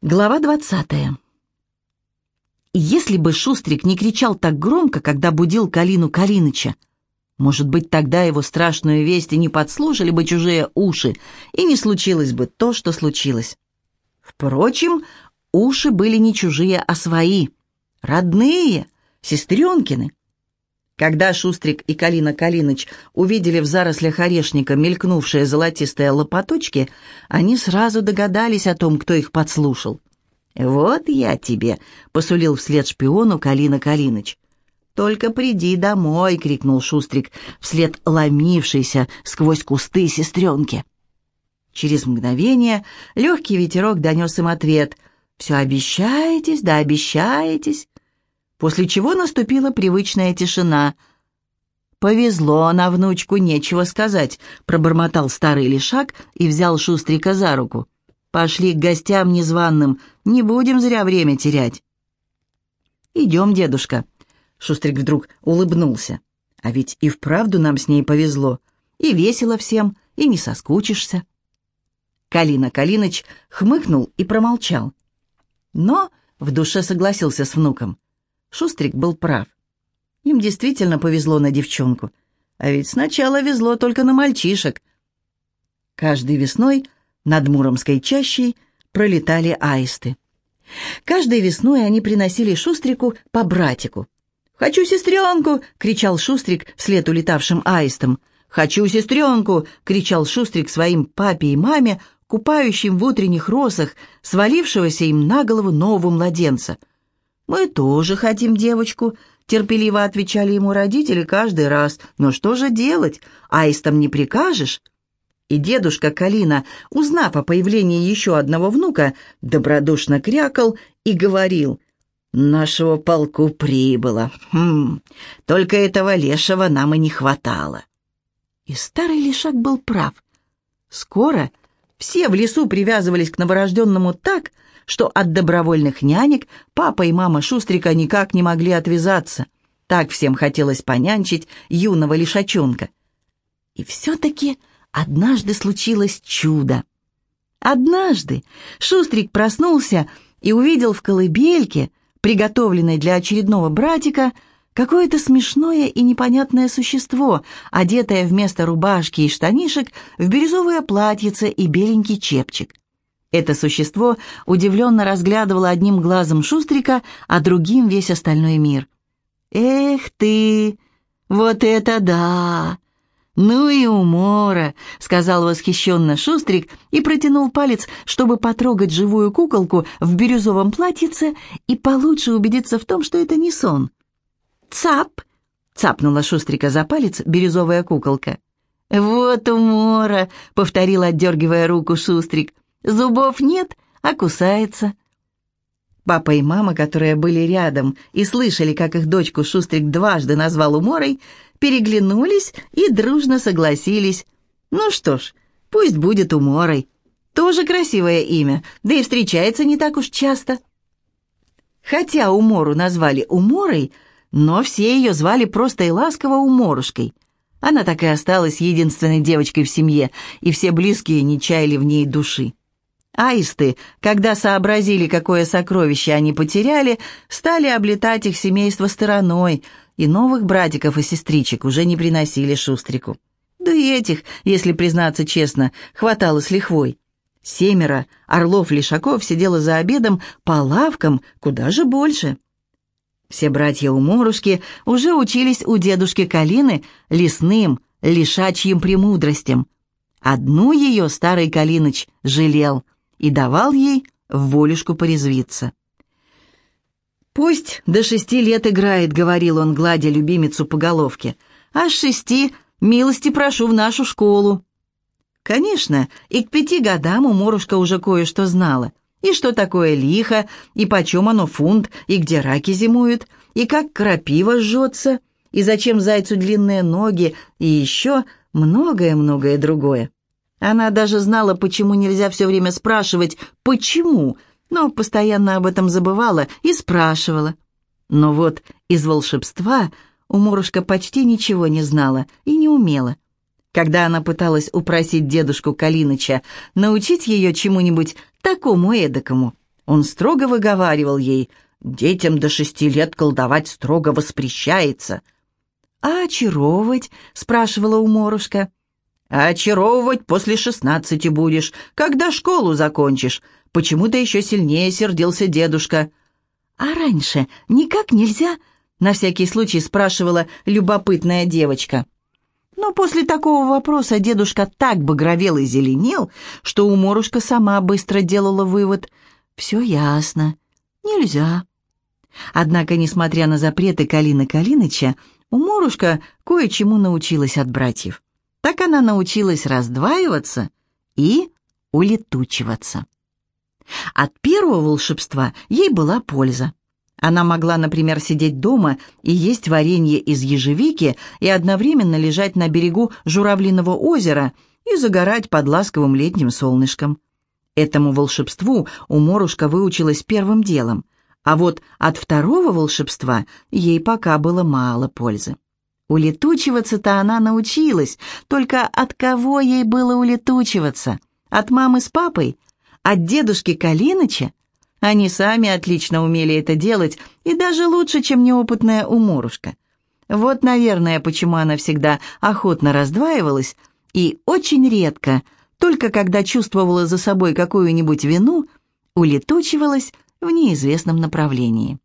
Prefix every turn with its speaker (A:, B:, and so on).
A: Глава двадцатая. Если бы Шустрик не кричал так громко, когда будил Калину Калиныча, может быть, тогда его страшную весть и не подслушали бы чужие уши, и не случилось бы то, что случилось. Впрочем, уши были не чужие, а свои, родные, сестренкины. Когда Шустрик и Калина Калиныч увидели в зарослях орешника мелькнувшие золотистые лопаточки, они сразу догадались о том, кто их подслушал. «Вот я тебе», — посулил вслед шпиону Калина Калиныч. «Только приди домой!» — крикнул Шустрик вслед ломившейся сквозь кусты сестренки. Через мгновение легкий ветерок донес им ответ. «Все обещаетесь, да обещаетесь!» После чего наступила привычная тишина. «Повезло на внучку, нечего сказать», — пробормотал старый лишак и взял Шустрика за руку. «Пошли к гостям незваным, не будем зря время терять». «Идем, дедушка», — Шустрик вдруг улыбнулся. «А ведь и вправду нам с ней повезло. И весело всем, и не соскучишься». Калина Калиныч хмыкнул и промолчал. Но в душе согласился с внуком. Шустрик был прав. Им действительно повезло на девчонку. А ведь сначала везло только на мальчишек. Каждой весной над Муромской чащей пролетали аисты. Каждой весной они приносили Шустрику по братику. «Хочу сестренку!» — кричал Шустрик вслед улетавшим аистам. «Хочу сестренку!» — кричал Шустрик своим папе и маме, купающим в утренних росах, свалившегося им на голову нового младенца — «Мы тоже хотим девочку», — терпеливо отвечали ему родители каждый раз. «Но что же делать? Аистам не прикажешь?» И дедушка Калина, узнав о появлении еще одного внука, добродушно крякал и говорил, «Нашего полку прибыло. Хм, только этого лешего нам и не хватало». И старый лишак был прав. Скоро все в лесу привязывались к новорожденному так, что от добровольных нянек папа и мама Шустрика никак не могли отвязаться. Так всем хотелось понянчить юного лишачонка. И все-таки однажды случилось чудо. Однажды Шустрик проснулся и увидел в колыбельке, приготовленной для очередного братика, какое-то смешное и непонятное существо, одетое вместо рубашки и штанишек в бирюзовое платьице и беленький чепчик. Это существо удивленно разглядывало одним глазом Шустрика, а другим весь остальной мир. «Эх ты! Вот это да! Ну и умора!» — сказал восхищенно Шустрик и протянул палец, чтобы потрогать живую куколку в бирюзовом платьице и получше убедиться в том, что это не сон. «Цап!» — цапнула Шустрика за палец бирюзовая куколка. «Вот умора!» — повторил, отдергивая руку Шустрик. Зубов нет, а кусается. Папа и мама, которые были рядом и слышали, как их дочку Шустрик дважды назвал уморой, переглянулись и дружно согласились. Ну что ж, пусть будет уморой. Тоже красивое имя, да и встречается не так уж часто. Хотя умору назвали уморой, но все ее звали просто и ласково уморушкой. Она так и осталась единственной девочкой в семье, и все близкие не чаяли в ней души. Аисты, когда сообразили, какое сокровище они потеряли, стали облетать их семейство стороной, и новых братиков и сестричек уже не приносили Шустрику. Да и этих, если признаться честно, хватало с лихвой. Семеро орлов-лишаков сидело за обедом по лавкам куда же больше. Все братья Уморушки уже учились у дедушки Калины лесным, лишачьим премудростям. Одну ее старый Калиныч жалел — и давал ей волюшку порезвиться. «Пусть до шести лет играет», — говорил он, гладя любимицу по головке. «А с шести милости прошу в нашу школу». Конечно, и к пяти годам у Морушка уже кое-что знала. И что такое лихо, и почем оно фунт, и где раки зимуют, и как крапива жжется, и зачем зайцу длинные ноги, и еще многое-многое другое. Она даже знала, почему нельзя все время спрашивать «почему?», но постоянно об этом забывала и спрашивала. Но вот из волшебства Уморушка почти ничего не знала и не умела. Когда она пыталась упросить дедушку Калиныча научить ее чему-нибудь такому эдакому, Он строго выговаривал ей, детям до шести лет колдовать строго воспрещается. «А очаровывать?» — спрашивала уморушка. «А очаровывать после шестнадцати будешь, когда школу закончишь. Почему-то еще сильнее сердился дедушка». «А раньше никак нельзя?» — на всякий случай спрашивала любопытная девочка. Но после такого вопроса дедушка так багровел и зеленел, что уморушка сама быстро делала вывод — все ясно. Нельзя. Однако, несмотря на запреты Калины Калиныча, Уморушка кое-чему научилась от братьев. Так она научилась раздваиваться и улетучиваться. От первого волшебства ей была польза. Она могла, например, сидеть дома и есть варенье из ежевики и одновременно лежать на берегу Журавлиного озера и загорать под ласковым летним солнышком. Этому волшебству уморушка выучилась первым делом, а вот от второго волшебства ей пока было мало пользы. Улетучиваться-то она научилась, только от кого ей было улетучиваться? От мамы с папой? От дедушки Калиныча? Они сами отлично умели это делать, и даже лучше, чем неопытная уморушка. Вот, наверное, почему она всегда охотно раздваивалась и очень редко – только когда чувствовала за собой какую-нибудь вину, улетучивалась в неизвестном направлении.